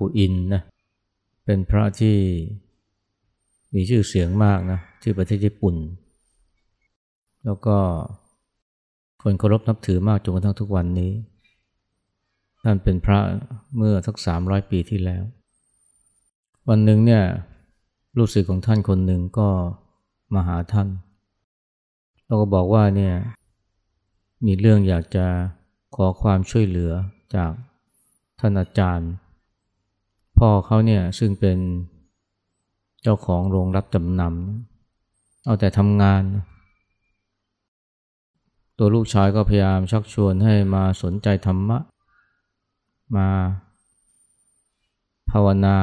กุอินนะเป็นพระที่มีชื่อเสียงมากนะที่ประเทศญี่ปุ่น แล้วก็คนเคารพนับถือมากจนกระทั่งทุกวันนี้ ท่านเป็นพระเมื่อสักสามร้อยปีที่แล้ว วันหนึ่งเนี่ยลูกศิษย์ของท่านคนหนึ่งก็มาหาท่าน แล้วก็บอกว่าเนี่ยมีเรื่องอยากจะขอความช่วยเหลือจากท่านอาจารย์ พ่อเขาเนี่ยซึ่งเป็นเจ้าของโรงรับจำนำเอาแต่ทำงาน ตัวลูกชายก็พยายามชักชวนให้มาสนใจธรรมะ มาภาวนา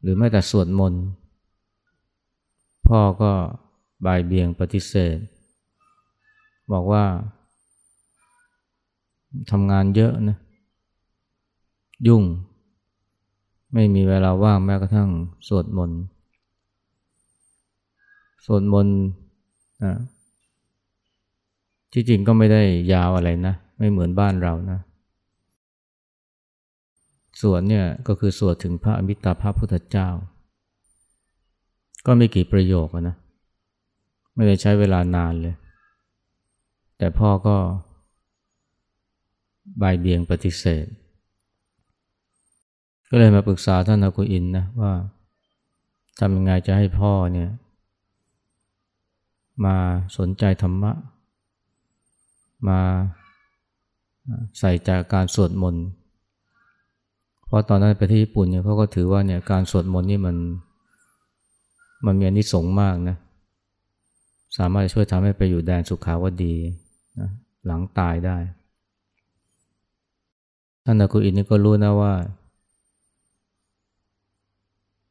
หรือแม้แต่สวดมนต์ พ่อก็บายเบียงปฏิเสธ บอกว่าทำงานเยอะนะ ยุ่ง ไม่มีเวลาว่างแม้กระทั่งสวดมนต์สวดมนต์นะที่จริงก็ไม่ได้ยาวอะไรนะ ไม่เหมือนบ้านเรานะสวดเนี่ยก็คือสวดถึงพระอมิตาภาพพุทธเจ้า ก็ไม่กี่ประโยคนะ ไม่ได้ใช้เวลานานเลย แต่พ่อก็บายเบียงปฏิเสธ ก็เลยมาปรึกษาท่านอากุอินนะว่าทำยังไงจะให้พ่อเนี่ยมาสนใจธรรมะ มาใส่ใจการสวดมนต์เพราะตอนนั้นไปที่ญี่ปุ่นเนี่ยเขาก็ถือว่าเนี่ยการสวดมนต์นี่มันมันมีอนิสงส์มากนะสามารถช่วยทำให้ไปอยู่แดนสุขาวดีนะหลังตายได้ท่านอากุอินนี่ก็รู้นะว่า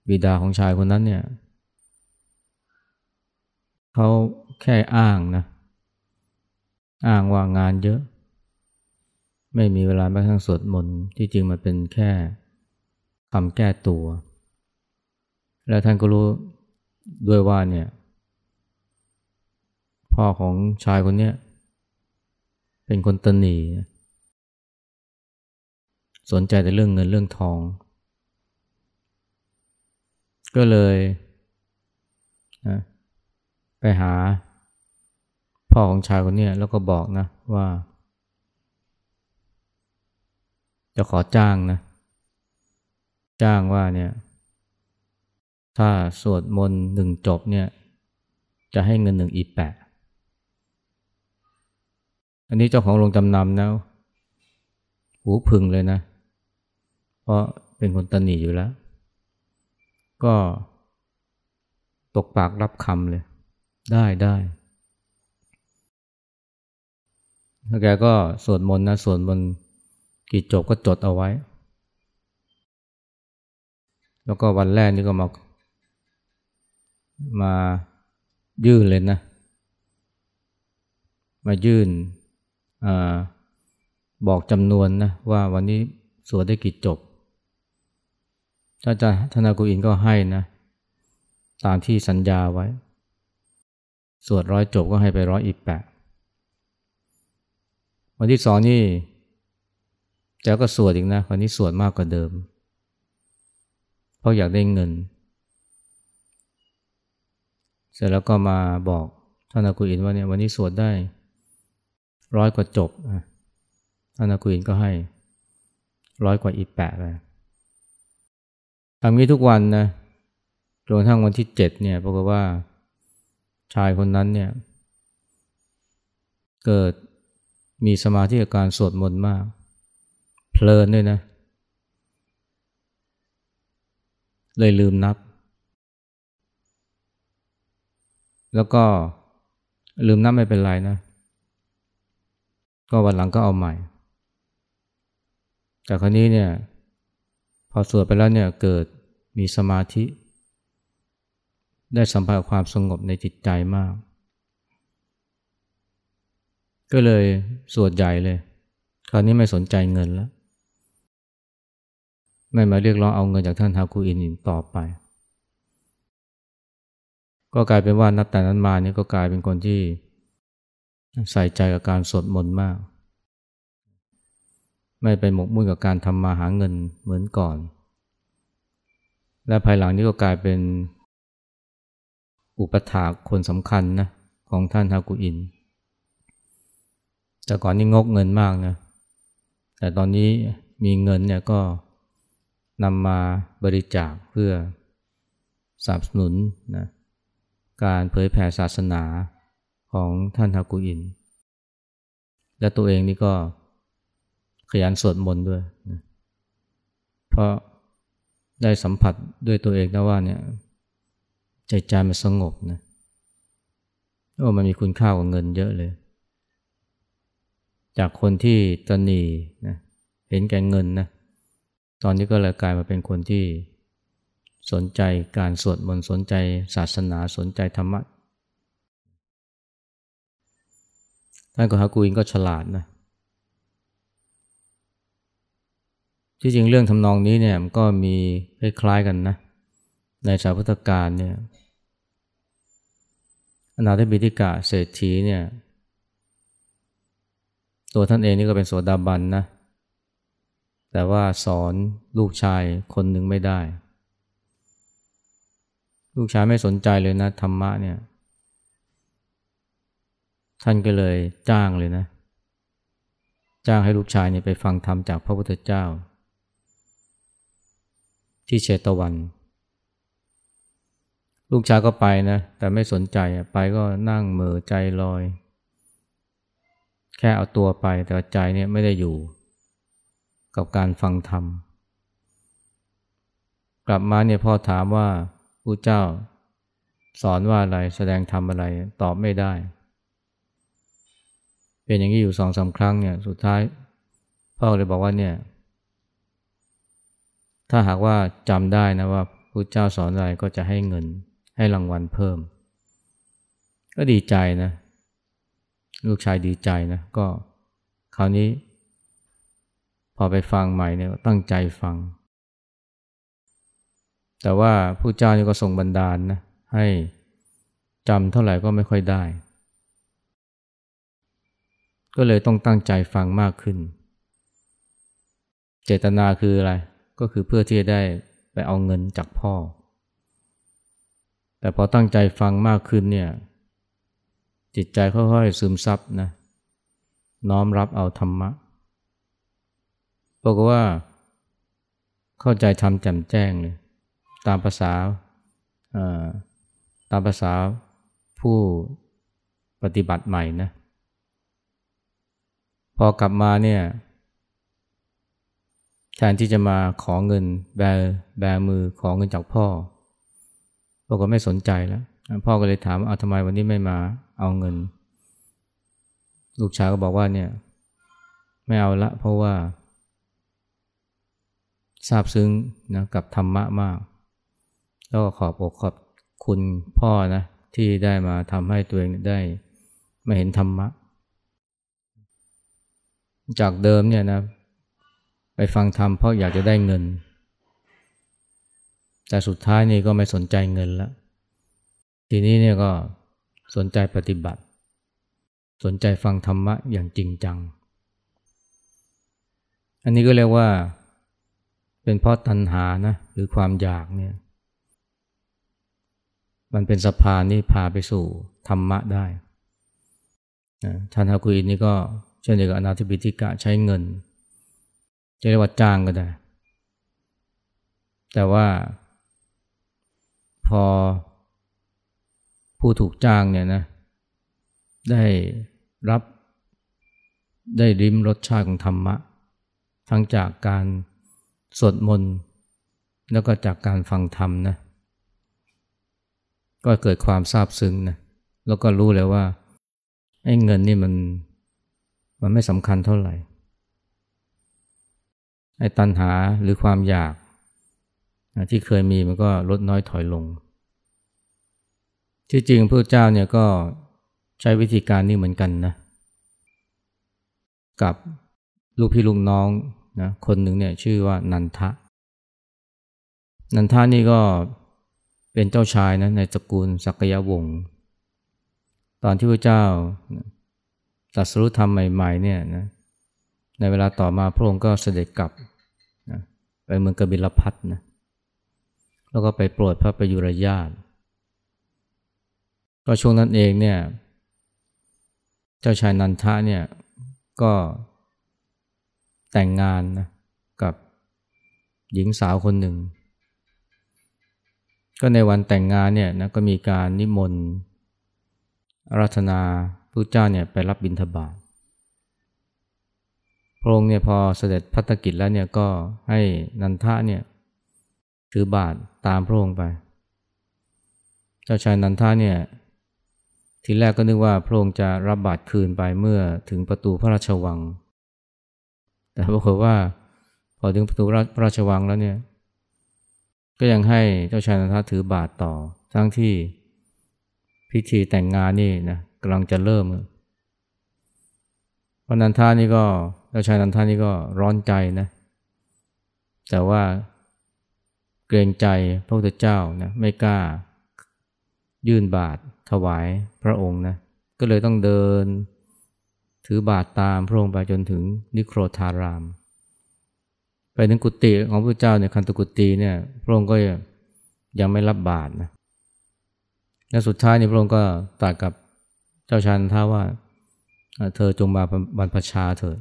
บิดาของชายคนนั้นเนี่ยเขาแค่อ้างนะ อ้างว่างานเยอะ ไม่มีเวลาแม้กระทั่งสวดมนต์ที่จริงมันเป็นแค่คำแก้ตัว แล้วท่านก็รู้ด้วยว่าเนี่ย พ่อของชายคนนี้เป็นคนตนีสนใจแต่เรื่องเงินเรื่องทอง ก็เลยนะไปหาพ่อของชายคนนี้แล้วก็บอกนะว่า จะขอจ้างนะ จ้างว่าเนี่ย ถ้าสวดมนต์หนึ่งจบเนี่ย จะให้เงินหนึ่งอีแปะ อันนี้เจ้าของโรงจำนำนะหูพึงเลยนะ เพราะเป็นคนตนีอยู่แล้ว ก็ตกปากรับคำเลย ได้ได้แล้วแกก็สวดมนต์นะสวดมนต์กี่จบก็จดเอาไว้ แล้วก็วันแรกนี่ก็มา มายื่นเลยนะ มายื่นอบอกจำนวนนะว่าวันนี้สวดได้กี่จบ อาจารย์ธนากุอินก็ให้นะตามที่สัญญาไว้ สวดร้อยจบก็ให้ไปร้อยอีกแปดวันที่สองนี่แกก็สวดอีกนะวันนี้สวดมากกว่าเดิม เพราะอยากได้เงิน เสร็จแล้วก็มาบอกท่านอากุอินว่าเนี่ยวันนี้สวดได้ร้อยกว่าจบท่านอากุอินก็ให้ร้อยกว่าอีกแปดเลย ทำนี้ทุกวันนะจนกระทั่งวันที่เจ็ดเนี่ยปรากฏว่าชายคนนั้นเนี่ย เกิดมีสมาธิกับการสวดมนต์มาก เพลินด้วยนะ เลยลืมนับ แล้วก็ลืมนับไม่เป็นไรนะ ก็วันหลังก็เอาใหม่ แต่คราวนี้เนี่ย อสวดไปแล้วเนี่ยเกิดมีสมาธิ ได้สัมผัสความสงบในจิตใจมาก ก็เลยสวดใหญ่เลย คราวนี้ไม่สนใจเงินแล้ว ไม่มาเรียกร้องเอาเงินจากท่านฮากูอินอินต่อไป ก็กลายเป็นว่านับแต่นั้นมาเนี่ยก็กลายเป็นคนที่ใส่ใจกับการสวดมนต์มาก ไม่ไปหมกมุ่นกับการทำมาหาเงินเหมือนก่อน และภายหลังนี้ก็กลายเป็นอุปถากคนสำคัญนะของท่านฮากุอิน แต่ก่อนนี้งกเงินมากนะ แต่ตอนนี้มีเงินเนี่ยก็นำมาบริจาคเพื่อสนับสนุนนะการเผยแผ่ศาสนาของท่านฮากุอิน และตัวเองนี่ก็ ขยันสวดมนต์ด้วยนะเพราะได้สัมผัสด้วยตัวเองนะว่าเนี่ยใจใจมันสงบนะโอ้มันมีคุณค่ากว่าเงินเยอะเลย จากคนที่ตนีนะเห็นแก่เงินนะตอนนี้ก็เลยกลายมาเป็นคนที่สนใจการสวดมนต์สนใจศาสนาสนใจธรรมะท่านก็ฮากูอินก็ฉลาดนะ ที่จริงเรื่องทำนองนี้เนี่ยมันก็มีคล้ายๆกันนะ ในสาพุทธการเนี่ยอนาถบิติกะเศรษฐีเนี่ย ตัวท่านเองนี่ก็เป็นโสดาบันนะ แต่ว่าสอนลูกชายคนหนึ่งไม่ได้ ลูกชายไม่สนใจเลยนะธรรมะเนี่ย ท่านก็เลยจ้างเลยนะ จ้างให้ลูกชายเนี่ยไปฟังธรรมจากพระพุทธเจ้า ที่เชตวัน ลูกชายก็ไปนะ แต่ไม่สนใจไปก็นั่งเมือใจลอย แค่เอาตัวไปแต่ใจเนี่ยไม่ได้อยู่ กับการฟังธรรม กลับมาเนี่ยพ่อถามว่าผู้เจ้า สอนว่าอะไรแสดงธรรมอะไรตอบไม่ได้ เป็นอย่างนี้อยู่สองสาครั้งเนี่ยสุดท้ายพ่อเลยบอกว่าเนี่ย ถ้าหากว่าจำได้นะว่าพระเจ้าสอนอะไรก็จะให้เงินให้รางวัลเพิ่ม ก็ดีใจนะ ลูกชายดีใจนะก็คราวนี้ พอไปฟังใหม่เนี่ยตั้งใจฟัง แต่ว่าผู้เจ้านี่ก็ส่งบันดาลนะให้จำเท่าไหร่ก็ไม่ค่อยได้ ก็เลยต้องตั้งใจฟังมากขึ้น เจตนาคืออะไร ก็คือเพื่อที่จะได้ไปเอาเงินจากพ่อ แต่พอตั้งใจฟังมากขึ้นเนี่ยจิตใจค่อยๆซึมซับนะน้อมรับเอาธรรมะบอกว่า เข้าใจทำแจ่มแจ้งเลยตามภาษาตามภาษาผู้ปฏิบัติใหม่นะพอกลับมาเนี่ย แทนที่จะมาขอเงินแบแบมือขอเงินจากพ่อบอกว่าไม่สนใจแล้ว พ่อก็เลยถามเอาทำไมวันนี้ไม่มาเอาเงิน ลูกชายก็บอกว่าเนี่ยไม่เอาละเพราะว่าซาบซึ้งนะกับธรรมะมาก แล้วก็ขอบอกขอบคุณพ่อนะที่ได้มาทำให้ตัวเองได้มาเห็นธรรมะ จากเดิมเนี่ยนะ ไปฟังธรรมเพราะอยากจะได้เงิน แต่สุดท้ายนี่ก็ไม่สนใจเงินแล้วทีนี้เนี่ยก็สนใจปฏิบัติ สนใจฟังธรรมะอย่างจริงจัง อันนี้ก็เรียกว่าเป็นเพราะตัณหานะหรือความอยากเนี่ยมันเป็นสะพานนี่พาไปสู่ธรรมะได้ท่านฮากุอินนี่ก็เช่นเดียวกับอนาธิบิติกะใช้เงิน จะเรียกว่าจ้างก็ได้ แต่ว่า พอผู้ถูกจ้างเนี่ยนะ ได้รับได้ริมรสชาติของธรรมะ ทั้งจากการสวดมนต์แล้วก็จากการฟังธรรมนะ ก็เกิดความซาบซึ้งนะ แล้วก็รู้เลยว่าไอ้เงินนี่มันมันไม่สำคัญเท่าไหร่ ไอ้ตัณหาหรือความอยากที่เคยมีมันก็ลดน้อยถอยลง ที่จริงพระเจ้าเนี่ยก็ใช้วิธีการนี้เหมือนกันนะกับลูกพี่ลูกน้องนะคนหนึ่งเนี่ยชื่อว่านันทะ นันทะนี่ก็เป็นเจ้าชายนะในตระกูลสักยวงศ์ตอนที่พระเจ้าตรัสรู้ธรรมใหม่ๆเนี่ยนะ ในเวลาต่อมาพระองค์ก็เสด็จกลับนะไปเมืองกบิลพัทนะแล้วก็ไปโปรดพระประยุรญาติก็ช่วงนั้นเองเนี่ย เจ้าชายนันทะเนี่ยก็แต่งงานนะกับหญิงสาวคนหนึ่ง ก็ในวันแต่งงานเนี่ยนะก็มีการนิมนต์อารัธนาพระเจ้าเนี่ยไปรับบิณฑบาต พระองค์เนี่ยพอเสด็จพัฒกิจแล้วเนี่ยก็ให้นันทะเนี่ยถือบาทตามพระองค์ไป เจ้าชายนันทะเนี่ยทีแรกก็นึกว่าพระองค์จะรับบาตรคืนไปเมื่อถึงประตูพระราชวัง แต่ปรากฏว่าพอถึงประตูพระราชวังแล้วเนี่ย ก็ยังให้เจ้าชายนันทาถือบาตรต่อ ทั้งที่พิธีแต่งงานนี่นะกำลังจะเริ่ม พระนันทานี่ก็เจ้าชายนันทานี่ก็ร้อนใจนะ แต่ว่าเกรงใจพระพุทธเจ้านะไม่กล้า ยื่นบาตรถวายพระองค์นะ ก็เลยต้องเดิน ถือบาตรตามพระองค์ไปจนถึงนิโครธาราม ไปถึงกุฏิของพระเจ้าเนี่ยคันตกุฏิเนี่ยพระองค์ก็ยังไม่รับบาตรนะและสุดท้ายนี่พระองค์ก็ตรัสกับเจ้าชายนันทาว่า เธอจงมาบรรพชาเถิด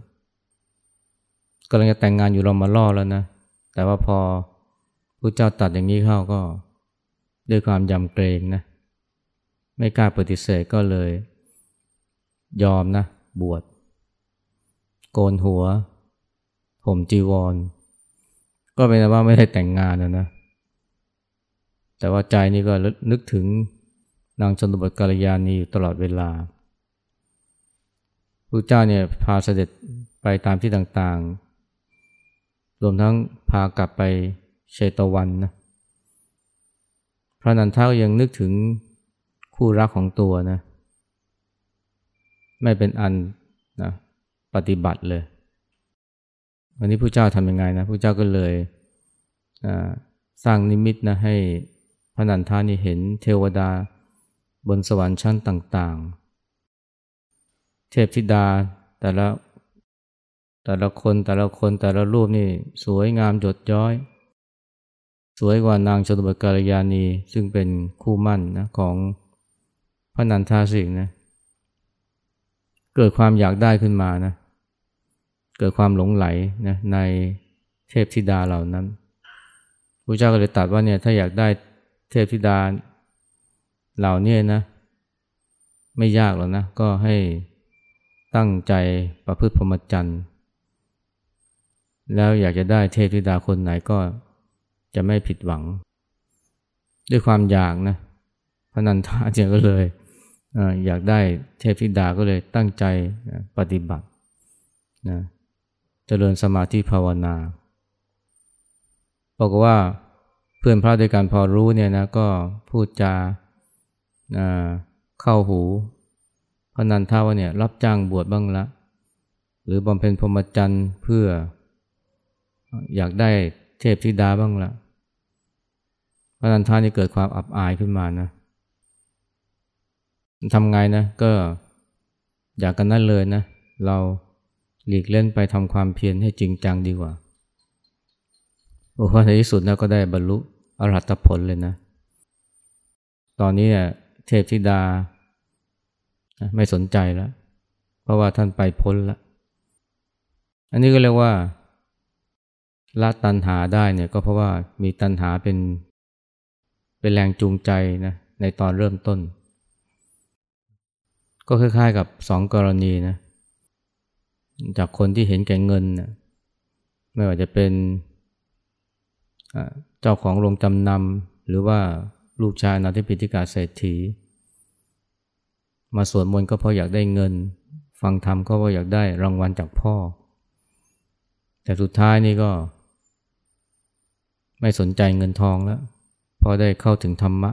กำลังจะแต่งงานอยู่เรอมาล่อแล้วนะ แต่ว่าพอพระเจ้าตัดอย่างนี้เข้าก็ ด้วยความยำเกรงนะ ไม่กล้าปฏิเสธก็เลย ยอมนะ บวชโกนหัว ผมจีวร ก็เป็นว่าไม่ได้แต่งงานนะนะ แต่ว่าใจนี่ก็นึกถึงนางชนบทกาลยานีอยู่ตลอดเวลา พระเจ้าเนี่ยพาเสด็จไปตามที่ต่างๆ รวมทั้งพากลับไปเชตวันนะ พระนันทายังนึกถึงคู่รักของตัวนะ ไม่เป็นอันนะปฏิบัติเลย วันนี้พระเจ้าทำยังไงนะพระเจ้าก็เลยสร้างนิมิตนะให้พระนันทานี่เห็นเทวดาบนสวรรค์ชั้นต่างๆ เทพธิดา แต่ละแต่ละคนแต่ละคนแต่ละรูปนี่สวยงามจดย้อย สวยกว่านางชนบทกาลยานีซึ่งเป็นคู่มั่นนะของพระนันทาสิงนะเกิดความอยากได้ขึ้นมานะเกิดความหลงไหลนะในเทพธิดาเหล่านั้นพระเจ้าก็เลยตัดว่าเนี่ยถ้าอยากได้เทพธิดาเหล่านี้นะ ไม่ยากหรอกนะ ก็ให้ ตั้งใจประพฤติพรหมจรรย์แล้วอยากจะได้เทพธิดาคนไหนก็จะไม่ผิดหวัง ด้วยความอยากนะพระนันทาเจก็เลยอยากได้เทพธิดาก็เลยตั้งใจปฏิบัตินะเจริญสมาธิภาวนาบอกว่าเพื่อนพระด้วยกันพอรู้เนี่ยนะก็พูดจาเข้าหู พนันท่าว่าเนี่ยรับจ้างบวชบ้างละ หรือบำเพ็ญพรหมจรรย์เพื่ออยากได้เทพธิดาบ้างละพนันท่านี่เกิดความอับอายขึ้นมานะทำไงนะก็อยากกันนั่นเลยนะ เราหลีกเล่นไปทำความเพียรให้จริงจังดีกว่า โอ้โหในที่สุดนะก็ได้บรรลุอรหัตผลเลยนะ ตอนนี้เนี่ยเทพธิดา ไม่สนใจแล้ว เพราะว่าท่านไปพ้นแล้ว อันนี้ก็เรียกว่าละตันหาได้เนี่ยก็เพราะว่ามีตันหาเป็น เป็นแรงจูงใจนะในตอนเริ่มต้น ก็คล้ายๆกับสองกรณีนะจากคนที่เห็นแก่เงินนะไม่ว่าจะเป็นเจ้าของโรงจำนำหรือว่าลูกชายนาทิพิธิกาเศรษฐี มาสวดมนต์ก็เพราะอยากได้เงิน ฟังธรรมก็เพราะอยากได้รางวัลจากพ่อ แต่สุดท้ายนี่ก็ ไม่สนใจเงินทองแล้วพอได้เข้าถึงธรรมะ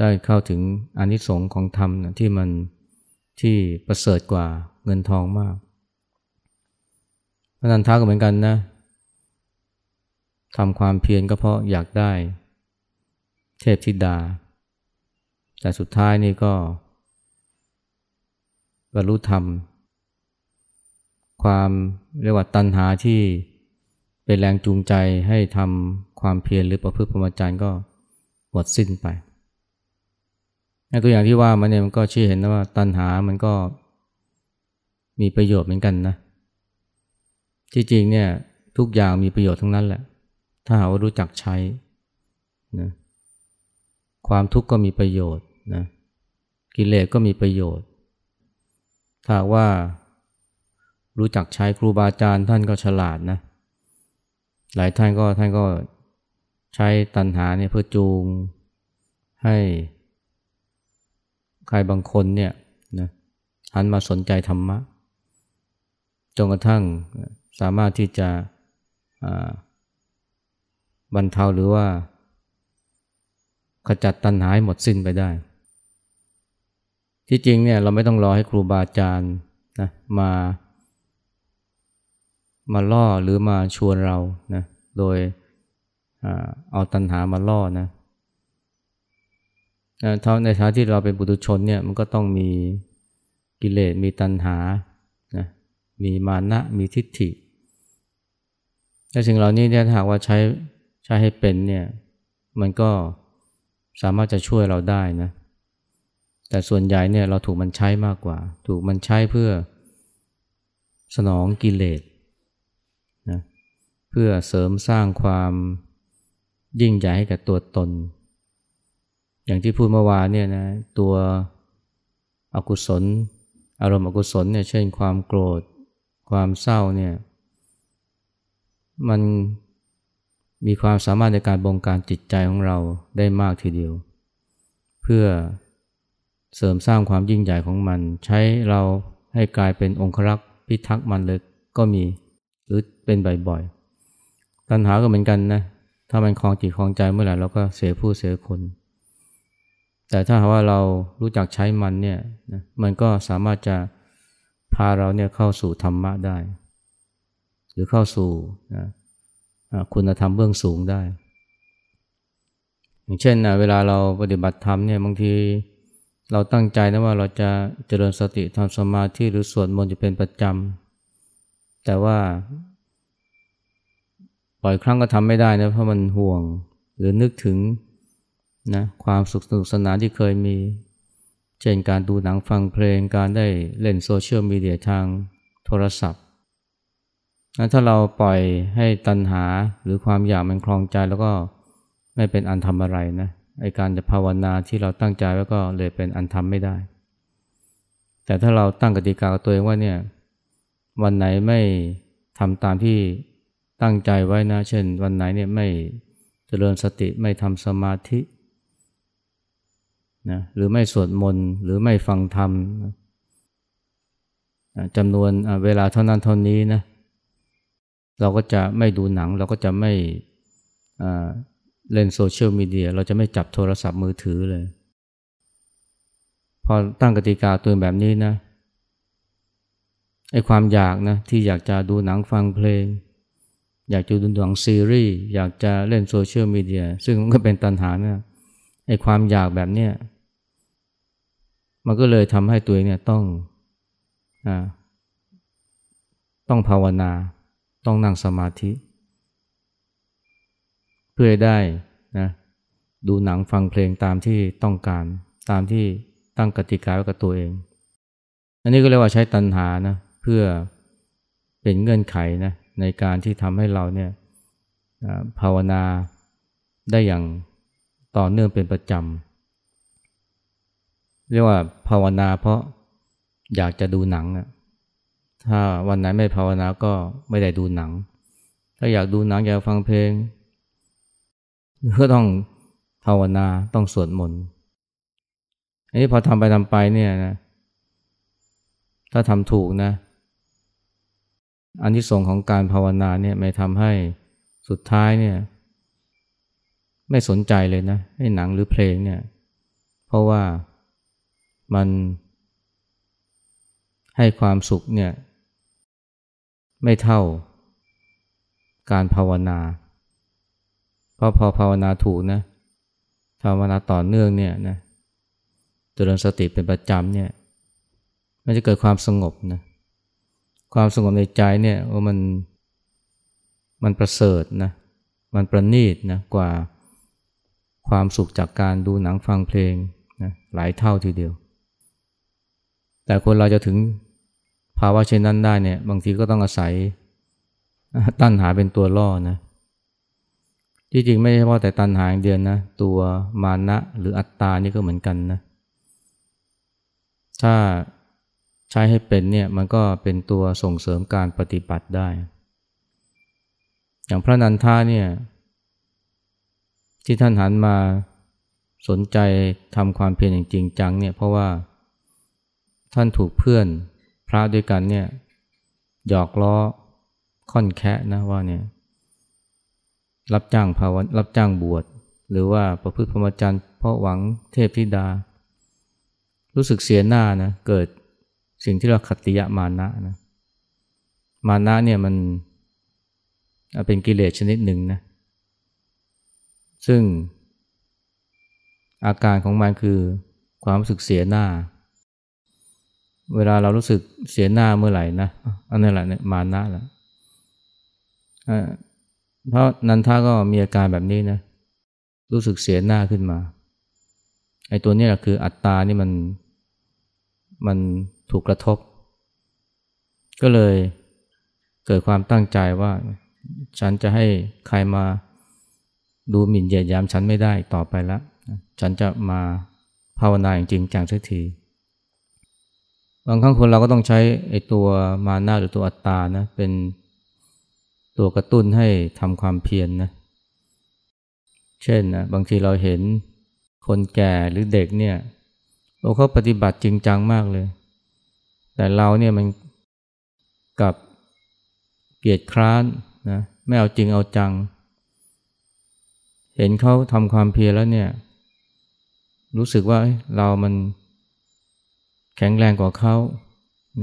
ได้เข้าถึงอนิสงค์ของธรรมนะที่มันที่ประเสริฐกว่าเงินทองมากพระนันทาก็เหมือนกันนะทำความเพียรก็เพราะอยากได้ เทพธิดา แต่สุดท้ายนี่ก็ บรรลุธรรม ความเรียกว่าตัณหาที่เป็นแรงจูงใจให้ทำความเพียรหรือประพฤติพรหมจรรย์ก็หมดสิ้นไปตัวอย่างที่ว่ามันเนี่ยมันก็ชี้เห็นนะว่าตัณหามันก็มีประโยชน์เหมือนกันนะ ที่จริงเนี่ยทุกอย่างมีประโยชน์ทั้งนั้นแหละ ถ้าหาว่ารู้จักใช้นะความทุกข์ก็มีประโยชน์นะกิเลสก็มีประโยชน์ ถ้าว่ารู้จักใช้ครูบาอาจารย์ท่านก็ฉลาดนะ หลายท่านก็ท่านก็ใช้ตัณหาเนี่ยเพื่อจูงให้ใครบางคนเนี่ยนะหันมาสนใจธรรมะจนกระทั่งสามารถที่จะบรรเทาหรือว่าขจัดตัณหาหหมดสิ้นไปได้ ที่จริงเนี่ยเราไม่ต้องรอให้ครูบาอาจารย์นะมา มาล่อหรือมาชวนเรานะโดยเอาตัณหามาล่อนะเท่าในฐานะที่เราเป็นบุตุชนเนี่ยมันก็ต้องมีกิเลสมีตัณหานะมีมานะมีทิฏฐิแต่สิ่งเหล่านี้เนี่ยถ้าหากว่าใช้ใช้ให้เป็นเนี่ยมันก็สามารถจะช่วยเราได้นะ แต่ส่วนใหญ่เนี่ยเราถูกมันใช้มากกว่า ถูกมันใช้เพื่อสนองกิเลสนะเพื่อเสริมสร้างความยิ่งใหญ่ให้กับตัวตน อย่างที่พูดเมื่อวานเนี่ยนะตัวอกุศล อารมณ์อกุศลเนี่ยเช่นความโกรธ ความเศร้าเนี่ยมันมีความสามารถในการบงการจิตใจของเราได้มากทีเดียว เพื่อ เสริมสร้างความยิ่งใหญ่ของมัน ใช้เราให้กลายเป็นองครักษ์พิทักษ์มันเลยก็มี หรือเป็นบ่อยๆตัณหาก็เหมือนกันนะถ้ามันคลองจิตคลองใจเมื่อไหร่เราก็เสียผู้เสียคน แต่ถ้าหากว่าเรารู้จักใช้มันเนี่ยนะมันก็สามารถจะพาเราเนี่ยเข้าสู่ธรรมะได้ หรือเข้าสู่นะคุณธรรมเบื้องสูงได้ อย่างเช่นนะเวลาเราปฏิบัติธรรมเนี่ยบางที เราตั้งใจนะว่าเราจะเจริญสติทำสมาธิหรือสวดมนต์จะเป็นประจำแต่ว่าบ่อยครั้งก็ทำไม่ได้นะเพราะมันห่วง หรือนึกถึงนะความสุขสนุกสนานที่เคยมี เช่นการดูหนังฟังเพลงการได้เล่นโซเชียลมีเดียทางโทรศัพท์นะถ้าเราปล่อยให้ตัณหาหรือความอยากมันคลองใจแล้วก็ไม่เป็นอันทำอะไรนะ ไอการจะภาวนาที่เราตั้งใจไว้ก็เลยเป็นอันทำไม่ได้ แต่ถ้าเราตั้งกติกากับตัวเองว่าเนี่ยวันไหนไม่ทำตามที่ตั้งใจไว้นะ เช่น วันไหนเนี่ยไม่เจริญสติไม่ทำสมาธินะหรือไม่สวดมนต์หรือไม่ฟังธรรมจำนวนเวลาเท่านั้นเท่านี้นะเราก็จะไม่ดูหนังเราก็จะไม่ เล่นโซเชียลมีเดียเราจะไม่จับโทรศัพท์มือถือเลย พอตั้งกติกาตัวแบบนี้นะไอความอยากนะที่อยากจะดูหนังฟังเพลง อยากจะดูหนังซีรีส์อยากจะเล่นโซเชียลมีเดียซึ่งมันก็เป็นตันหานะไอความอยากแบบเนี้ยมันก็เลยทำให้ตัวเองเนี่ยต้องอต้องภาวนา ต้องนั่งสมาธิ เพื่อได้นะดูหนังฟังเพลงตามที่ต้องการ ตามที่ตั้งกติกาไว้กับตัวเอง อันนี้ก็เรียกว่าใช้ตัณหานะเพื่อเป็นเงื่อนไขนะในการที่ทำให้เราเนี่ยภาวนาได้อย่างต่อเนื่องเป็นประจำเรียกว่าภาวนาเพราะอยากจะดูหนังอะถ้าวันไหนไม่ภาวนาก็ไม่ได้ดูหนัง ถ้าอยากดูหนังอยากฟังเพลง ก็ต้องภาวนาต้องสวดมนต์อันนี้พอทำไปทำไปเนี่ยนะถ้าทำถูกนะอันที่ส่งของการภาวนาเนี่ยไม่ทำให้สุดท้ายเนี่ยไม่สนใจเลยนะให้หนังหรือเพลงเนี่ยเพราะว่ามันให้ความสุขเนี่ยไม่เท่าการภาวนา พราะพอภาวนาถูกนะภาวนาต่อเนื่องเนี่ยนะเจริญสติเป็นประจำเนี่ยมันจะเกิดความสงบนะความสงบในใจเนี่ยว่ามันมันประเสริฐนะมันประณีตนะกว่าความสุขจากการดูหนังฟังเพลงนะหลายเท่าทีเดียว แต่คนเราจะถึงภาวะเช่นนั้นได้เนี่ยบางทีก็ต้องอาศัยตั้นหาเป็นตัวล่อนะ ที่จริงไม่ใช่เฉพาะแต่ตันหาอย่างเดียวนะ ตัวมานะหรืออัตตานี่ก็เหมือนกันนะ ถ้าใช้ให้เป็นเนี่ยมันก็เป็นตัวส่งเสริมการปฏิบัติได้ อย่างพระนันทาเนี่ย ที่ท่านหันมาสนใจทำความเพียรอย่างจริงจังเนี่ยเพราะว่าท่านถูกเพื่อนพระด้วยกันเนี่ยหยอกล้อค่อนแคะนะว่าเนี่ย รับจ้างภาวะรับจ้างบวช หรือว่าประพฤติพรหมจรรย์เพราะหวังเทพธิดา รู้สึกเสียหน้านะเกิดสิ่งที่เราขัตติยมานะนะมานะเนี่ยมันเป็นกิเลสชนิดหนึ่งนะซึ่งอาการของมันคือความรู้สึกเสียหน้า เวลาเรารู้สึกเสียหน้าเมื่อไหร่นะอันนี้แหละเนี่ยมานะแหละ เพราะนันทาก็มีอาการแบบนี้นะ รู้สึกเสียหน้าขึ้นมา ไอ้ตัวนี้แหละคืออัตตานี่มันมันถูกกระทบ ก็เลยเกิดความตั้งใจว่า ฉันจะให้ใครมาดูหมิ่นเหยียดยามฉันไม่ได้ต่อไปล้วฉันจะมาภาวนาอย่างจริงจังสักที บางครั้งคนเราก็ต้องใช้ไอ้ตัวมานาหรือตัวอัตตานะเป็น ตัวกระตุ้นให้ทำความเพียรนนะเช่นนะบางทีเราเห็นคนแก่หรือเด็กเนี่ยเขาปฏิบัติจริงจังมากเลย แต่เราเนี่ยมันกับเกียจคร้านนะไม่เอาจริงเอาจัง เห็นเขาทำความเพียรแล้วเนี่ย รู้สึกว่าเรามันแข็งแรงกว่าเขา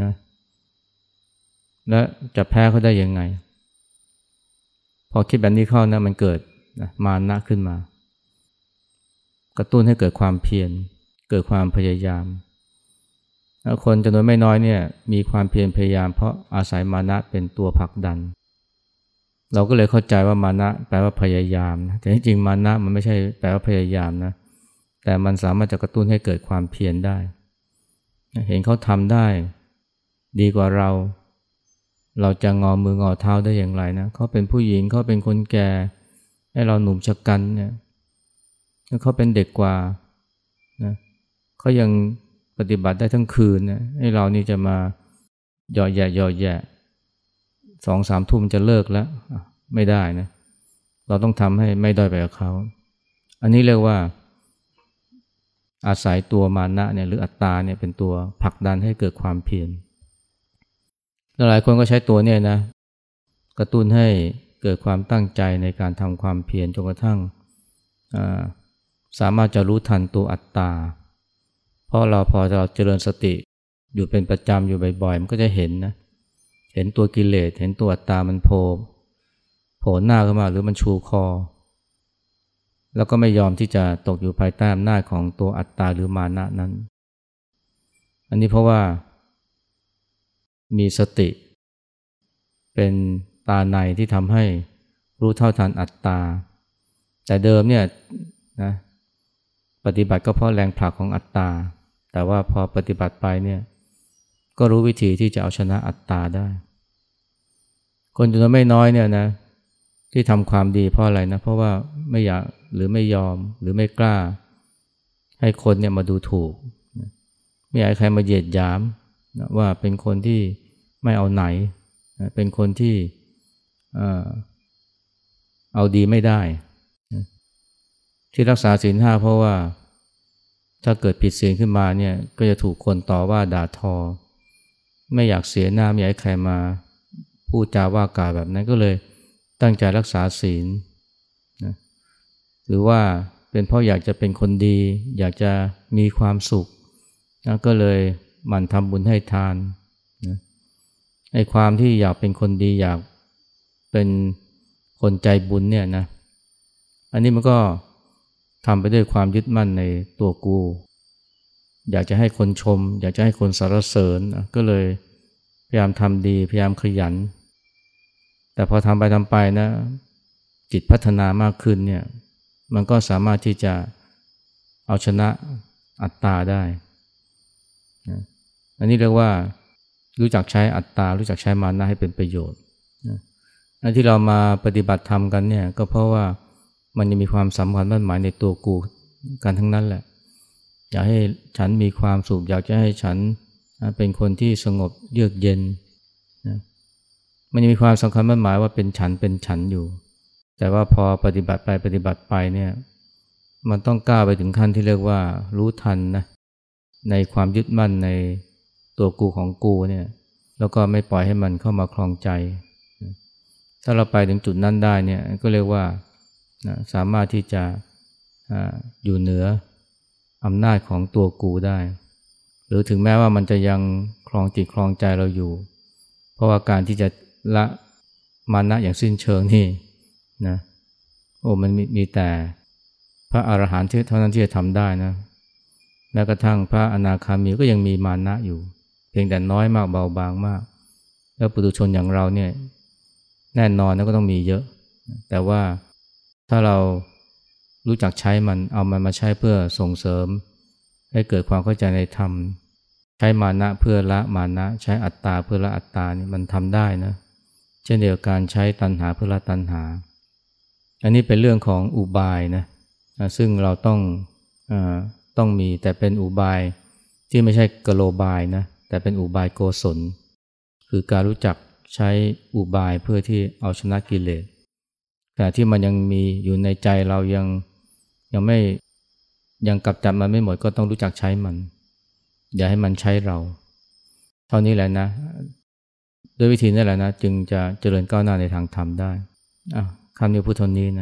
นะและจะแพ้เขาได้ยังไง พอคิดแบบนี้เข้านะมันเกิดนะมานะขึ้นมา กระตุ้นให้เกิดความเพียรเกิดความพยายามแล้วคนจำนวนไม่น้อยเนี่ยมีความเพียรพยายาม เพราะอาศัยมานะเป็นตัวผลักดัน เราก็เลยเข้าใจว่ามานะแปลว่าพยายามนะแต่จริงๆมานะมันไม่ใช่แปลว่าพยายามนะแต่มันสามารถจะกระตุ้นให้เกิดความเพียรได้ เห็นเขาทำได้ ดีกว่าเรา เราจะงอมืองอเท้าได้อย่างไรนะเขาเป็นผู้หญิงเขาเป็นคนแก่ให้เราหนุ่มชะกันเนี่ยเขาเป็นเด็กกว่านะเขายังปฏิบัติได้ทั้งคืนนะให้เรานี่จะมาหยอดแย่หยอดแย่สองสามทุ่มจะเลิกแล้ว ไม่ได้นะ เราต้องทำให้ไม่ด้อยไปกับเขา อันนี้เรียกว่า อาศัยตัวมานะเนี่ยหรืออัตตาเนี่ยเป็นตัวผลักดันให้เกิดความเพียร หลายคนก็ใช้ตัวเนี่ยนะ กระตุ้นให้เกิดความตั้งใจในการทำความเพียรจนกระทั่งสามารถจะรู้ทันตัวอัตตา เพราะเราพอเราเจริญสติอยู่เป็นประจำอยู่บ่อยๆ มันก็จะเห็นนะ เห็นตัวกิเลส เห็นตัวอัตามันโผล่โผล่หน้าขึ้นมาหรือมันชูคอ แล้วก็ไม่ยอมที่จะตกอยู่ภายใต้อำนาจของตัวอัตตาหรือมานะนั้น อันนี้เพราะว่า มีสติ เป็นตาในที่ทำให้รู้เท่าทันอัตตา แต่เดิมเนี่ยนะปฏิบัติก็เพราะแรงผลักของอัตตา แต่ว่าพอปฏิบัติไปเนี่ยก็รู้วิธีที่จะเอาชนะอัตตาได้ คนจำนวนไม่น้อยเนี่ยนะที่ทำความดีเพราะอะไรนะ เพราะว่าไม่อยากหรือไม่ยอมหรือไม่กล้า ให้คนเนี่ยมาดูถูก ไม่อยากใครมาเหยียดหยามนะว่าเป็นคนที่ ไม่เอาไหน เป็นคนที่เอาดีไม่ได้ ที่รักษาศีลห้าเพราะว่าถ้าเกิดผิดศีลขึ้นมาเนี่ยก็จะถูกคนต่อว่าด่าทอ ไม่อยากเสียหน้าไม่อยากให้ใครมาพูดจาว่ากล่าวแบบนั้นก็เลยตั้งใจรักษาศีลนะหรือว่าเป็นเพราะอยากจะเป็นคนดี อยากจะมีความสุขนะก็เลยหมั่นทำบุญให้ทาน ไอ้ความที่อยากเป็นคนดีอยากเป็นคนใจบุญเนี่ยนะ อันนี้มันก็ทำไปด้วยความยึดมั่นในตัวกู อยากจะให้คนชม อยากจะให้คนสรรเสริญก็เลยพยายามทำดีพยายามขยัน แต่พอทำไปทำไปนะ จิตพัฒนามากขึ้นเนี่ย มันก็สามารถที่จะเอาชนะอัตตาได้นะอันนี้เรียกว่า รู้จักใช้อัตตา รู้จักใช้มานะให้เป็นประโยชน์นะอันที่เรามาปฏิบัติธรรมกันเนี่ยก็เพราะว่ามันยังมีความสำคัญมั่นหมายในตัวกูกันทั้งนั้นแหละ อยากให้ฉันมีความสุข อยากจะให้ฉันเป็นคนที่สงบเยือกเย็นนะมันยังมีความสำคัญมั่นหมายว่าเป็นฉันเป็นฉันอยู่ แต่ว่าพอปฏิบัติไปปฏิบัติไปเนี่ยมันต้องกล้าไปถึงขั้นที่เรียกว่ารู้ทันนะในความยึดมั่นใน ตัวกูของกูเนี่ยแล้วก็ไม่ปล่อยให้มันเข้ามาคลองใจ ถ้าเราไปถึงจุดนั้นได้เนี่ยก็เรียกว่าสามารถที่จะอยู่เหนืออำนาจของตัวกูได้ หรือถึงแม้ว่ามันจะยังคลองจิตคลองใจเราอยู่ เพราะว่าการที่จะละมานะอย่างสิ้นเชิงนี่นะโอ้มันมีมีแต่พระอรหันต์เท่านั้นที่จะทำได้นะแม้กระทั่งพระอนาคามีก็ยังมีมานะอยู่ เพียงแต่น้อยมากเบาบางมาก แล้วปุถุชนอย่างเราเนี่ยแน่นอนนะก็ต้องมีเยอะ แต่ว่าถ้าเรารู้จักใช้มันเอามันมาใช้เพื่อส่งเสริม ให้เกิดความเข้าใจในธรรม ใช้มานะเพื่อละมานะ ใช้อัตตาเพื่อละอัตตานี่มันทำได้นะเช่นเดียวกันใช้ตัณหาเพื่อละตัณหา อันนี้เป็นเรื่องของอุบายนะซึ่งเราต้องอต้องมีแต่เป็นอุบายที่ไม่ใช่กโลบายนะ แต่เป็นอุบายโกศล คือการรู้จักใช้อุบายเพื่อที่เอาชนะกิเลสแต่ที่มันยังมีอยู่ในใจเรายังยังไม่ยังกลับจับมันไม่หมดก็ต้องรู้จักใช้มัน อย่าให้มันใช้เรา เท่านี้แหละนะ ด้วยวิธีนี้แหละนะ จึงจะเจริญก้าวหน้าในทางธรรมได้อะคำนี้พูดเท่านี้นะ